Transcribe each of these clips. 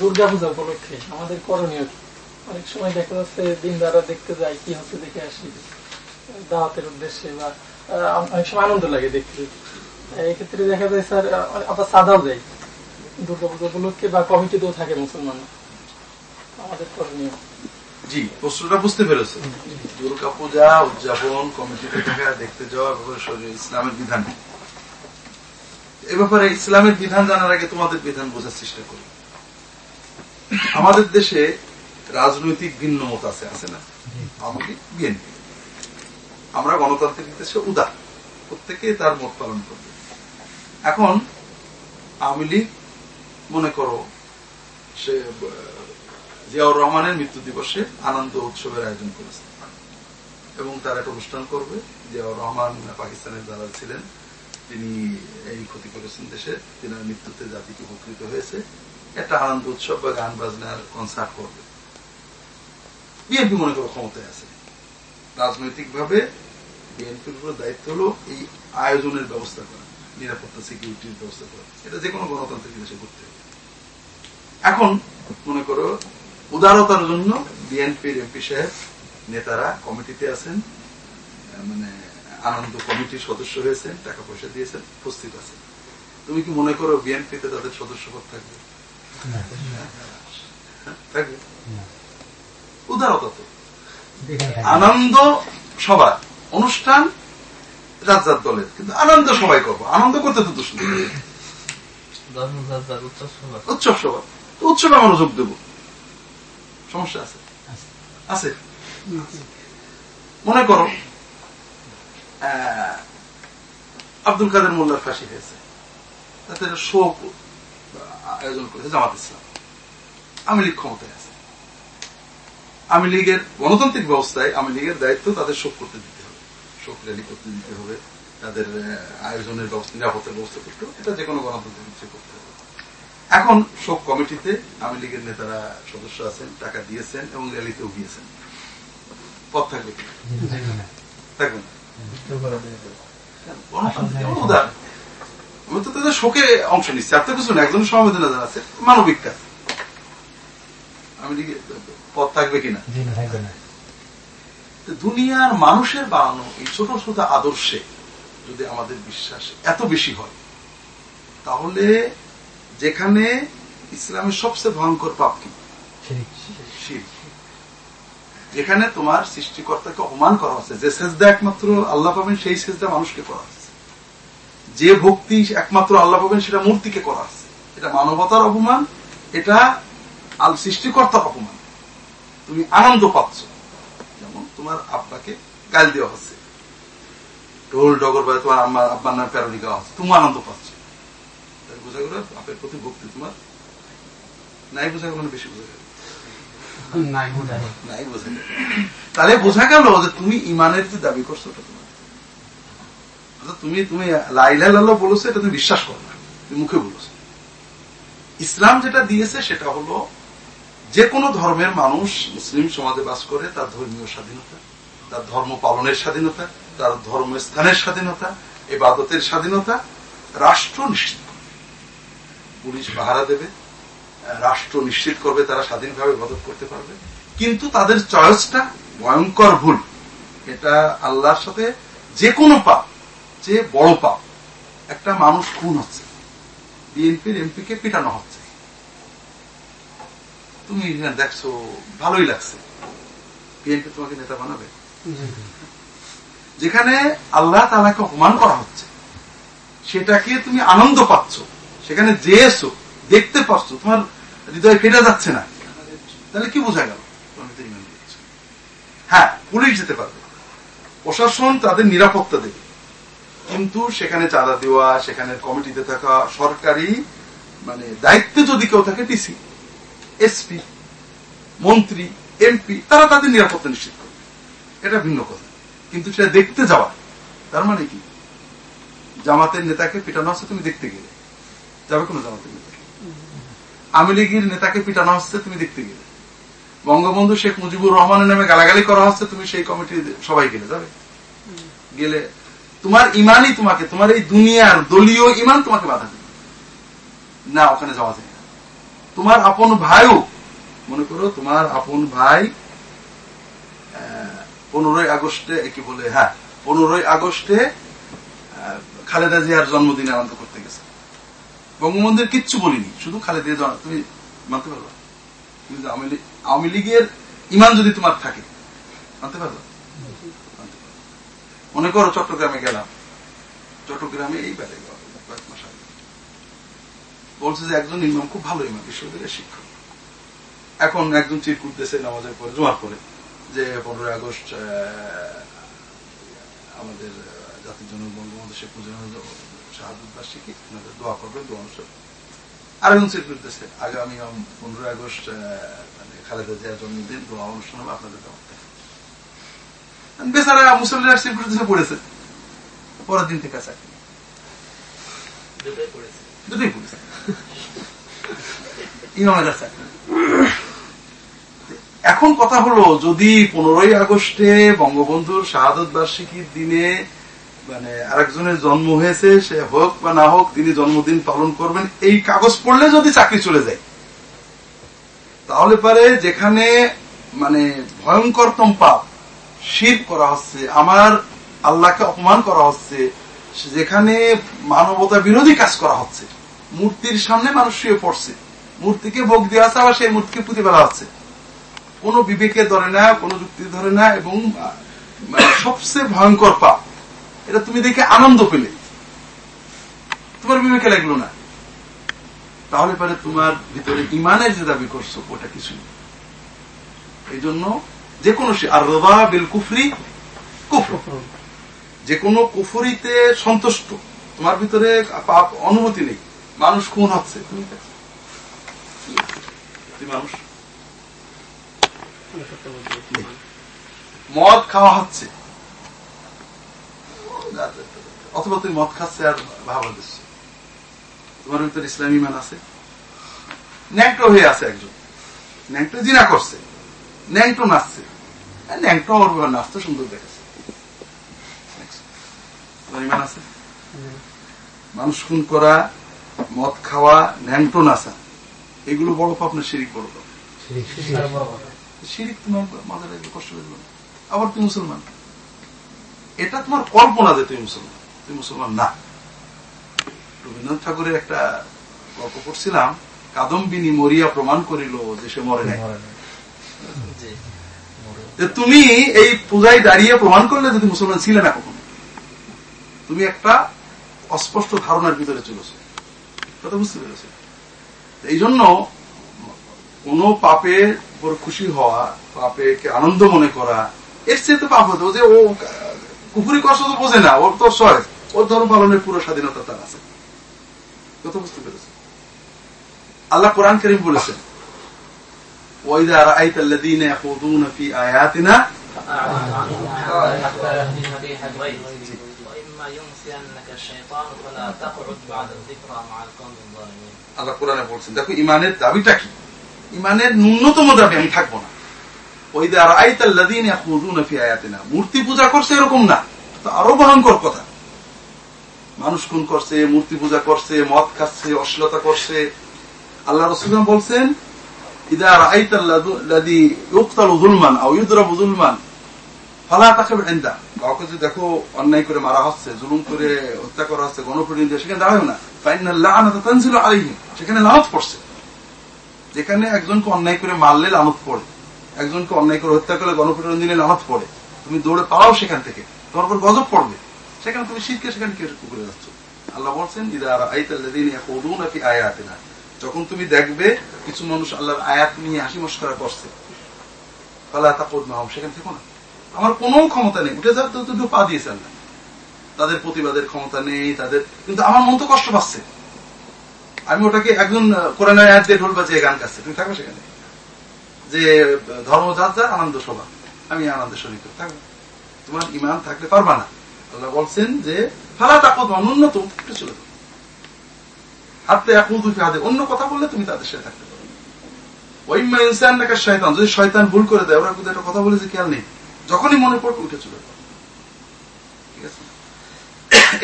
দুর্গা পূজা উপলক্ষে আমাদের করণীয়? অনেক সময় দেখা যাচ্ছে দিন দ্বারা দেখতে যাই কি হচ্ছে দেখে আসি। দাওয়াতের উদ্দেশ্যে বা অনেক সময় আনন্দ লাগে দেখতে। এই ক্ষেত্রে দেখা যায় স্যার আবার সাদাও যায় দুর্গা পূজা উপলক্ষে বা কমিটিতেও থাকে মুসলমান। আমাদের করণীয়। জি প্রশ্নটা বুঝতে পেরেছে। দুর্গা পূজা উদযাপন কমিটিতে থাকা দেখতে যাওয়া ইসলামের বিধান? এ ব্যাপারে ইসলামের বিধান জানার আগে তোমাদের বিধান বোঝার চেষ্টা করি। আমাদের দেশে রাজনৈতিক ভিন্ন মত আছে আছে না? League BNP. আমরা গণতান্ত্রিক দেশে উদার। প্রত্যেকে তার মত পালন করবে। এখন আওয়ামী লীগ, মনে করো, সে জিয়াউর রহমানের মৃত্যু দিবসে আনন্দ উৎসবের আয়োজন করেছে। এবং তার একটা অনুষ্ঠান করবে। জিয়াউর রহমান পাকিস্তানের যারা ছিলেন। তিনি এই ক্ষতি করেছেন দেশে। তিনার মৃত্যুতে জাতিকে উপকৃত হয়েছে। একটা আনন্দ উৎসব বা গান বাজনার কনসার্ট করবে। বিএনপি মনে করো ক্ষমতায় আছে। রাজনৈতিক ভাবে বিএনপির উপর দায়িত্ব হলো এই আয়োজনের ব্যবস্থা করা নিরাপত্তা সিকিউরিটির ব্যবস্থা করা। এটা যে কোনো গণতান্ত্রিক দেশে করতে হবে। এখন মনে করো উদারতার জন্য বিএনপির এমপি সাহেব নেতারা কমিটিতে আছেন মানে আনন্দ কমিটির সদস্য হয়েছেন টাকা পয়সা দিয়েছেন উপস্থিত আছেন। তুমি কি মনে করো বিএনপিতে তাদের সদস্যপদ থাকবে হ্যাঁ, থাকবে? উদারতা তো আনন্দ সবার। অনুষ্ঠান যার যার দলের। কিন্তু আনন্দ সবাই করব। আনন্দ করতে তো দোষ নেই উৎসব সভা তো উৎসবে আমরা যোগ দেব। সমস্যা আছে। আছে? মনে করো আহ, আব্দুল কাদের মোল্লার ফাঁসি হয়েছে। তাতে শোক আয়োজন করেছে জামাত ইসলাম। আমি লীগ ক্ষমতায় আছে। আমি লীগের গণতান্ত্রিক ব্যবস্থায় আমি লীগের দায়িত্ব তাদের শোক করতে দিতে হবে। শোক র্যালি করতে দিতে হবে। তাদের আয়োজনের ব্যবস্থা নিরাপত্তার ব্যবস্থা করতে হবে। এটা যে কোনো গণতান্ত্রিক কিছু করতে হবে। এখন শোক কমিটিতে আমি লীগের নেতারা সদস্য আছেন টাকা দিয়েছেন এবং র্যালিতেও গিয়েছেন। পথ থাকবে কি থাকবে না। গণতান্ত্রিক উদাহরণ। আমি তো তাদের শোকে অংশ নিচ্ছি। আপনার কিছু না একজন সমবেদনা জানাচ্ছে মানবিক কাজ আমি পথ থাকবে কিনা? দুনিয়ার মানুষের বানানো এই ছোট ছোট আদর্শে যদি আমাদের বিশ্বাস এত বেশি হয় তাহলে যেখানে ইসলামের সবচেয়ে ভয়ঙ্কর পাপ কি? যেখানে তোমার সৃষ্টিকর্তাকে অপমান করা হচ্ছে যে সেজদা একমাত্র আল্লাহ পাবেন সেই সেজদা মানুষকে করা হচ্ছে। যে ভক্তি একমাত্র আল্লাহ পাবেন সেটা মূর্তিকে করা হচ্ছে এটা মানবতার অপমান এটা আল সৃষ্টিকর্তার অপমান। তুমি আনন্দ পাচ্ছ। যেমন তোমার আব্বাকে গাল দেওয়া হচ্ছে। ঢোল ডগর বা তোমার আম্মা আব্বার নামে প্যারোডি গাওয়া হচ্ছে। তুমি আনন্দ পাচ্ছ। বোঝা গেল বাপের প্রতি ভক্তি তোমার নাই বোঝা গেল বেশি বোঝা গেল? নাই বোঝা গেল। তাহলে বোঝা গেল যে তুমি ইমানের যে দাবি করছ ওটা তুমি তুমি লাইলা লাল্লাহ বলেছ, এটা তুমি বিশ্বাস করো না। তুমি মুখে বলেছ। ইসলাম যেটা দিয়েছে, সেটা হলো যে কোনো ধর্মের মানুষ মুসলিম সমাজে বাস করে, তার ধর্মীয় স্বাধীনতা, তার ধর্ম পালনের স্বাধীনতা, তার ধর্মস্থানের স্বাধীনতা এবাদতের স্বাধীনতা, রাষ্ট্র নিশ্চিত করবে। পুলিশ পাহারা দেবে, রাষ্ট্র নিশ্চিত করবে, তারা স্বাধীনভাবে ইবাদত করতে পারবে। কিন্তু তাদের চয়েসটা ভয়ঙ্কর ভুল। এটা আল্লাহর সাথে যে কোনো পাপ যে বড় পাপ, একটা মানুষ খুন হচ্ছে। বিএনপির এমপি কে পিটানো হচ্ছে। তুমি দেখছ, ভালোই লাগছে। বিএনপি তোমাকে নেতা বানাবে। যেখানে আল্লাহ তালাকে অপমান করা হচ্ছে, সেটাকে তুমি আনন্দ পাচ্ছ। সেখানে যেয়েছো, দেখতে পাচ্ছ, তোমার হৃদয় ফেটে যাচ্ছে না। তাহলে কি বোঝা গেল। হ্যাঁ পুলিশ যেতে পারবে। প্রশাসন তাদের নিরাপত্তা দেবে। কিন্তু সেখানে চাঁদা দেওয়া, সেখানে কমিটিতে থাকা সরকারি মানে দায়িত্বে যদি কেউ থাকে ডিসি এসপি মন্ত্রী এমপি তারা তাদের নিরাপত্তা নিশ্চিত করবে। এটা ভিন্ন কথা। কিন্তু সেটা দেখতে যাওয়া, তার মানে কি? জামাতের নেতাকে পিটানো হচ্ছে, তুমি দেখতে গেলে। যাবে কোনো জামাতের নেতা? আওয়ামী লীগের নেতাকে পিটানো হচ্ছে, তুমি দেখতে গেলে। বঙ্গবন্ধু শেখ মুজিবুর রহমানের নামে গালাগালি করা হচ্ছে, তুমি সেই কমিটি সবাই গেলে, যাবে? গেলে তোমার ইমানই তোমাকে, তোমার এই দুনিয়ার দলীয় ইমান তোমাকে বাধা দেবে। না, ওখানে যাওয়া যায় না। তোমার আপন ভাইও, মনে করো তোমার আপন ভাই পনেরোই আগস্টে কি বলে হ্যাঁ পনেরোই আগস্টে খালেদা জিয়ার জন্মদিনে আনন্দ করতে গেছে। বঙ্গবন্ধুর কিচ্ছু বলিনি, শুধু খালেদা তুমি মানতে পারবা? আওয়ামী লীগের ইমান যদি তোমার থাকে, মানতে পারবা? মনে করো চট্টগ্রামে গেলাম। চট্টগ্রামে এই বেড়ে কয়েক মাস আগে। বলছে যে একজন ইমাম খুব ভালো ইমাম, বিশ্ববিদ্যালয়ের শিক্ষক। এখন একজন চির করতেছে নামাজের পরে জোয়ার করে যে পনেরোই আগস্ট আমাদের জাতির জন্য বঙ্গবন্ধু শেখ মুজিবুর ওনাদের দোয়া করবেন, দোয়া অনুষ্ঠান আরেকজন চির করতেছে আগামী পনেরোই আগস্ট মানে খালেদা জিয়ার জন্মদিন, দোয়া অনুষ্ঠান হবে আপনাদের দেওয়া বেচারা মুসল্লিরা করতেছে পড়েছে। পরের দিন থেকে চাকরি। দুটোই পড়েছে। ইমামের এখন কথা হলো যদি পনেরোই আগস্টে বঙ্গবন্ধুর শাহাদত বার্ষিকীর দিনে মানে আরেকজনের জন্ম হয়েছে সে হোক বা না হোক তিনি জন্মদিন পালন করবেন এই কাগজ পড়লে যদি চাকরি চলে যায় তাহলে পারে যেখানে মানে ভয়ঙ্করতম পাপ শির করা হচ্ছে, আমার আল্লাহকে অপমান করা হচ্ছে, যেখানে মানবতা বিরোধী কাজ করা হচ্ছে। মূর্তির সামনে মানুষ শুয়ে পড়ছে। মূর্তিকে ভোগ দেওয়া আছে, আবার সেই মূর্তিকে পুঁতে ফেলা হচ্ছে। কোন বিবেকে ধরে না, কোন যুক্তি ধরে না, এবং সবচেয়ে ভয়ঙ্কর পাপ, এটা তুমি দেখে আনন্দ পেলে। তোমার বিবেকে লাগল না। তাহলে পরে তোমার ভিতরে ইমানের যে দাবি করছ, ওটা কিছু এই জন্য যে কোনো আর রবা বিল কুফরি কুফর। যে কোনো কুফরিতে সন্তুষ্ট। তোমার ভিতরে পাপ অনুমতি নেই। মানুষ খুন হচ্ছে। মদ খাওয়া হচ্ছে। অথবা তুমি মদ খাচ্ছে আর ভাবা দিচ্ছে তোমার ভিতরে ইসলামী মান আছে। ন্যাংটো হয়ে আছে একজন। ন্যাংটো জিনা করছে। ন্যাংটো নাচছে। ন্যাংটো ওর নাচতে সুন্দর দেখেছে। আছে? মানুষ খুন করা মদ খাওয়া ন্যাংটো নাচা এগুলো বড় পাপ না শিরিক বড় পাপ? শিরিক তোমার মাঝে লাগবে কষ্ট লাগবে না। আবার তুমি মুসলমান? এটা তোমার কল্পনা যে তুমি মুসলমান। তুমি মুসলমান না। রবীন্দ্রনাথ ঠাকুরের একটা গল্প করছিলাম কাদম্বিনী মরিয়া প্রমাণ করিল যে সে মরে নাই। তুমি এই পূজায় দাঁড়িয়ে প্রমাণ করলে যদি মুসলমান ছিলে না কখনো? তুমি একটা অস্পষ্ট ধারণার ভিতরে চলেছ কথা বুঝতে পেরেছ। এই জন্য কোন পাপের উপর খুশি হওয়া, পাপেকে আনন্দ মনে করা, এর চেয়ে তো পাপ হতো যে ও কুপুরি কষ্ট তো বোঝে না, ওর তো সয়। ওর ধর্ম পালনের পুরো স্বাধীনতা তার আছে। কথা বুঝতে পেরেছে। আল্লাহ কোরআন করিম বলেছেন وإذا رأيت الذين يخوضون في آياتنا আল্লাহ কোরআনে বলছেন দেখো ইমানের দাবিটা কি ইমানের ন্যূনতম দাবি আমি থাকবো না ওই আর আইতাল্লাদিন মূর্তি পূজা করছে এরকম না তো আরো ভয়ঙ্কর কথা মানুষ খুন করছে মূর্তি পূজা করছে মদ খাচ্ছে অশ্লীলতা করছে আল্লাহ রসুলাম বলছেন ইদার আইতাল্লাদি ইউক্তাল উজুলমান আও ইউদরাব উজুলমান ফালা তাকে এন্দা কাউকে যদি দেখো অন্যায় করে মারা হচ্ছে, জুলুম করে হত্যা করা হচ্ছে গণপ্রতিনিধি সেখানে দাঁড়ায় না। তাইনাল্লাহ আলাইহিম সেখানে লানত পড়ছে। যেখানে একজনকে অন্যায় করে মারলে লানত পড়ে, একজনকে অন্যায় করে হত্যা করলে গণপ্রতিনিধি লানত পড়ে। তুমি দৌড়ে পালাও সেখান থেকে, তোমার উপর গজব পড়বে। সেখানে তুমি শীতকে সেখানে কে যাচ্ছ? আল্লাহ বলছেন ইদার আইতাল্লাদিন আয়াতিনা। যখন তুমি দেখবে কিছু মানুষ আল্লাহর আয়াত নিয়ে হাসি মস্করা করছে, ফালা তাকুদ মাহম, সেখান থেকে না। আমার কোনো ক্ষমতা নেই। উঠে যাওয়ার তো দুটো পা দিয়েছে আল্লাহ তাদের প্রতিবাদের ক্ষমতা নেই, তাদের কিন্তু আমার মন তো কষ্ট পাচ্ছে। আমি ওটাকে একজন কোরআনের আয়াত দিয়ে ঢোল বাজিয়ে গান গাচ্ছে। তুমি থাকবে সেখানে। যে, ধর্ম যার যার, আনন্দ সভা আমি আনন্দ শরীর থাকব। তোমার ইমান থাকলে পারবা না। আল্লাহ বলছেন যে, ফালা তাকত ন্যূনত একটু হাতে একুদুফি হাতে অন্য কথা বললে তুমি তাদের সাথে থাকতে পারো। ওইম্মা ইনসান নাকা শয়তান যদি শয়তান ভুল করে দেয়, ওরা একটা কথা বলেছে খেয়াল নেই। যখনই মনে পড়বে উঠে চলে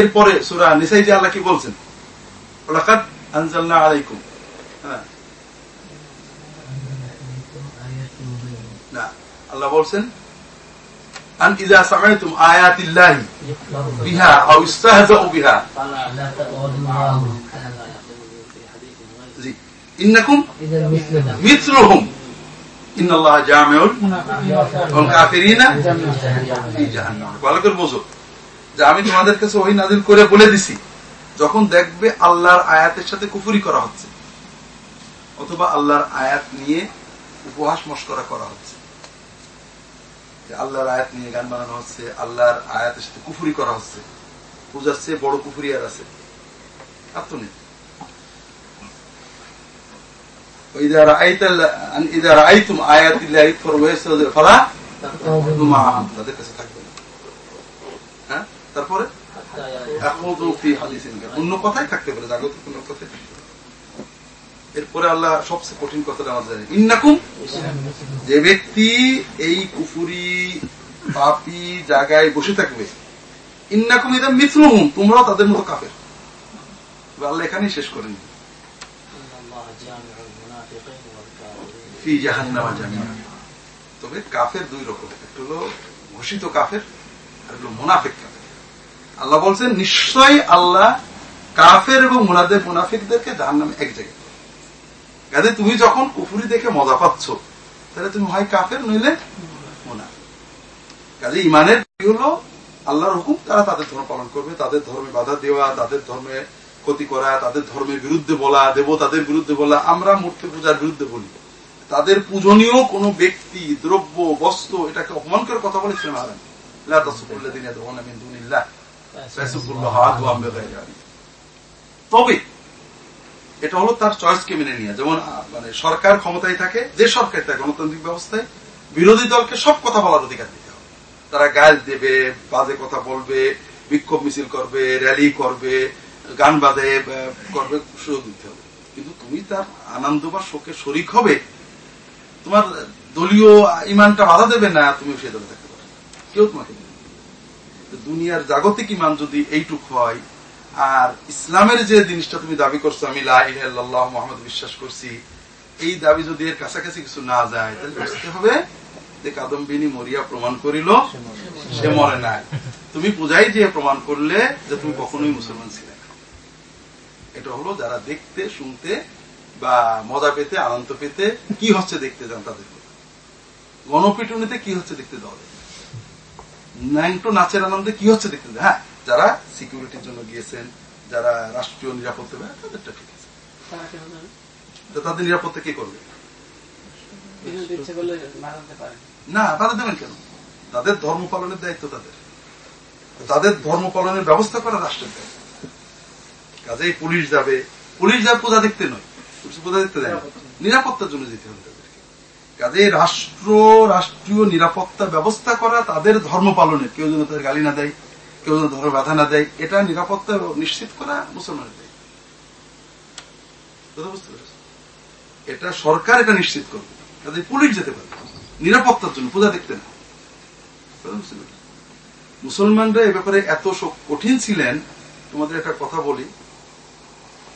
এরপরে সুরা নিসাই আল্লাহ কি বলছেন? আলাইকুম। হ্যাঁ। আল্লাহ বলছেন ইন্নাকুম মিথলুহুম ইন্নাল্লাহ জামিউল ওয়াল যে আমি তোমাদের কাছে ওই নাজিল করে বলে দিছি, যখন দেখবে আল্লাহর আয়াতের সাথে কুফুরি করা হচ্ছে, অথবা আল্লাহর আয়াত নিয়ে উপহাস মস্করা করা হচ্ছে। আল্লাহর আয়াত নিয়ে গান বানানো হচ্ছে, আল্লাহর আয়াতের সাথে কুফুরি করা হচ্ছে। বুঝাচ্ছে বড় কুফুরি আর আছে। আর তো নেই। وإذا رأيت ال- أن إذا رأيتم آيات الله يكفر ويستهزئ فلا تقعدوا معهم তাদের কাছে থাকবে না হ্যাঁ তারপরে এখনো ফি হাদিসিন গায়র। অন্য কথাই থাকতে পারে জাগতিক অন্য কথাই থাকতে পারে। এরপরে আল্লাহ সবচেয়ে কঠিন কথাটা আমার জানেন ইন্নাকুম যে ব্যক্তি এই কুফুরি পাপি জায়গায় বসে থাকবে ইন্নাকুম ইদা মিথলুহুম তোমরাও তাদের মতো কাফের এবার আল্লাহ এখানেই শেষ করেন ফি জাহান্নামা জামিয়া। তবে কাফের দুই রকম, একটা হলো ঘোষিত কাফের, আর হলো মুনাফিক কাফের। আল্লাহ বলছেন, নিশ্চয়ই আল্লাহ কাফের এবং মুনাদের মুনাফিকদেরকে জাহান্নামে এক জায়গায় কাজে তুমি যখন কুফুরি দেখে মজা পাচ্ছ, তাহলে তুমি হয় কাফের নইলে মুনাফিক। কাজে ইমানের হলো? আল্লাহর হুকুম, তারা তাদের ধর্ম পালন করবে। তাদের ধর্মে বাধা দেওয়া, তাদের ধর্মে ক্ষতি করা, তাদের ধর্মের বিরুদ্ধে বলা, দেবতাদের বিরুদ্ধে বলা, আমরা মূর্তি পূজার বিরুদ্ধে বলি। তাদের পূজনীয় কোন ব্যক্তি, দ্রব্য বস্ত্র এটাকে অপমান করে কথা বলেছিলেন আলেন। তবে, এটা হলো তার চয়েসকে মেনে নিয়ে। যেমন মানে সরকার ক্ষমতায় থাকে, যে সরকার থাকে, গণতান্ত্রিক ব্যবস্থায়, বিরোধী দলকে সব কথা বলার অধিকার দিতে হবে। তারা গাল দেবে, বাজে কথা বলবে, বিক্ষোভ মিছিল করবে র্যালি করবে, গান বাজে করবে, সুযোগ দিতে হবে। কিন্তু তুমি তার আনন্দ বা শোকে শরিক হবে তোমার দলীয় ইমানটা বাধা দেবে না তুমি সে দলে থাকতে পারো। কেউ তোমাকে দুনিয়ার জাগতিক ইমান যদি এইটুক হয়, আর ইসলামের যে জিনিসটা তুমি দাবি করছ, আমি লাহ মোহাম্মদ বিশ্বাস করছি, এই দাবি যদি এর কাছাকাছি কিছু না যায়, তাহলে বুঝতে হবে? যে কাদম্বিনী মরিয়া প্রমাণ করিল, সে মরে নাই। তুমি পূজাই দিয়ে প্রমাণ করলে যে তুমি কখনোই মুসলমান ছিলে এটা হলো যারা দেখতে, শুনতে বা মজা পেতে আনন্দ পেতে কি হচ্ছে দেখতে যান তাদের গণপিটুনিতে কি হচ্ছে দেখতে দেওয়া যায়? ন্যাংটো নাচের আনন্দে কি হচ্ছে দেখতে? হ্যাঁ যারা সিকিউরিটির জন্য গিয়েছেন যারা রাষ্ট্রীয় নিরাপত্তা পায় তাদেরটা ঠিক আছে। তাদের নিরাপত্তা কে করবে? না তারা দেবেন কেন? তাদের ধর্ম পালনের দায়িত্ব তাদের। তাদের ধর্ম পালনের ব্যবস্থা করা রাষ্ট্রের দায়িত্ব। কাজেই পুলিশ যাবে। পুলিশ যাবে পূজা দেখতে নয়। পূজা দেখতে দেয় নিরাপত্তার জন্য যেতে হবে তাদেরকে। কাজে রাষ্ট্র, রাষ্ট্রীয় নিরাপত্তা ব্যবস্থা করা তাদের ধর্ম পালনের কেউ যেন তাদের গালি না দেয়, কেউ যেন ধর্ম বাধা না দেয়, এটা নিরাপত্তা নিশ্চিত করা মুসলমানের পেরেছ এটা সরকার এটা নিশ্চিত করবে। কাজে পুলিশ যেতে পারবে নিরাপত্তার জন্য পূজা দেখতে না? মুসলমানরা এ ব্যাপারে এত কঠিন ছিলেন, তোমাদের একটা কথা বলি।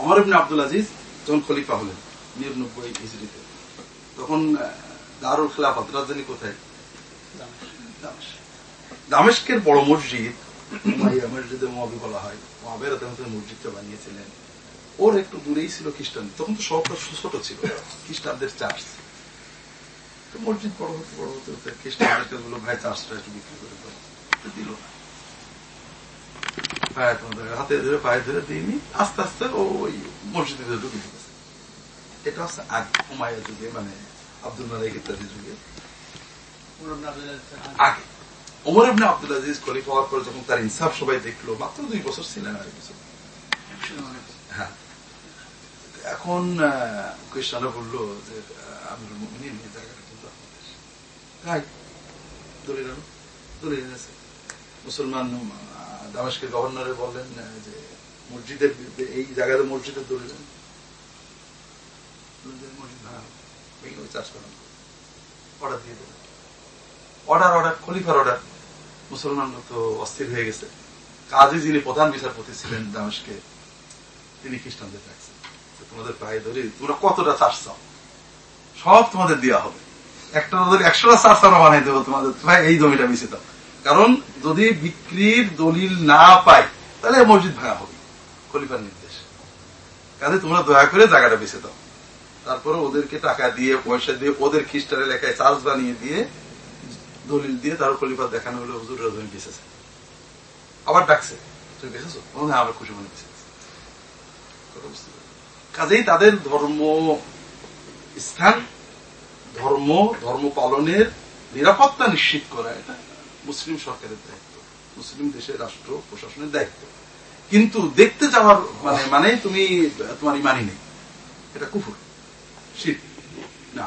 অমর আব্দুল আজিজ যখন খলিফা হলেন নিরানব্বই হিজড়িতে তখন দারুল খেলাফত, রাজধানী কোথায়। দামেস্কের বড় মসজিদ মসজিদে মহাবি বলা হয়। মহাবের মসজিদটা বানিয়েছিলেন। ওর একটু দূরেই ছিল খ্রিস্টান। তখন তো শহরটা ছোট ছিল, খ্রিস্টানদের চার্চ তো মসজিদ বড় হতে বড় হতে হতে খ্রিস্টানদেরকে বলল, ভাই চার্চটা একটু বিক্রি করে দিল। পায়ে তোমাদের হাতে ধরে, পায়ে ধরে দিইনি আস্তে আস্তে ওই মসজিদে ঢুকে গেছে এটা হচ্ছে আগ যুগে মানে আব্দুল মালিক ইত্যাদি যুগে। আগে। ওমর ইবনে আব্দুল আজিজ খলিফা হওয়ার পর যখন তার ইনসাফ সবাই দেখল মাত্র দুই বছর ছিলেন আর বছর। হ্যাঁ। এখন বলল যে মুমিনিন জায়গাটা কিন্তু দলিল দলিল এনেছে। মুসলমান দামেস্কের গভর্নরে বললেন যে মসজিদের এই জায়গাতে মসজিদের দলিল অর্ডার অর্ডার, খলিফার অর্ডার। মুসলমানরা তো অস্থির হয়ে গেছে। কাজী যিনি প্রধান বিচারপতি ছিলেন দামেশকে, তিনি খ্রিস্টানদের ডাকছেন তোমাদের পায়ে ধরে তোমরা কতটা চাও সব তোমাদের দেওয়া হবে। একটা ওদের একশোটা চার চারা বানাই দেবো তোমাদের। এই জমিটা বেঁচে দাও। কারণ যদি বিক্রির দলিল না পাই তাহলে মসজিদ ভাঙা হবে। খলিফার নির্দেশ। কাজে তোমরা দয়া করে জায়গাটা বেছে দাও। তারপরে ওদেরকে টাকা দিয়ে, পয়সা দিয়ে, ওদের খ্রিস্টার এলাকায় চার্জ বানিয়ে দিয়ে, দলিল দিয়ে তার খলিফা দেখানো হলো, হুজুর জমি বেঁচেছে। আবার ডাকছে, তুমি বেঁচেছো? আবার খুশি মনে? কাজেই তাদের ধর্ম স্থান, ধর্ম ধর্ম পালনের নিরাপত্তা নিশ্চিত করা, এটা মুসলিম সরকারের দায়িত্ব। মুসলিম দেশের রাষ্ট্র প্রশাসনের দায়িত্ব। কিন্তু দেখতে যাওয়ার মানে মানে তুমি, তোমার ইমানই নেই। এটা কুফুর। শির না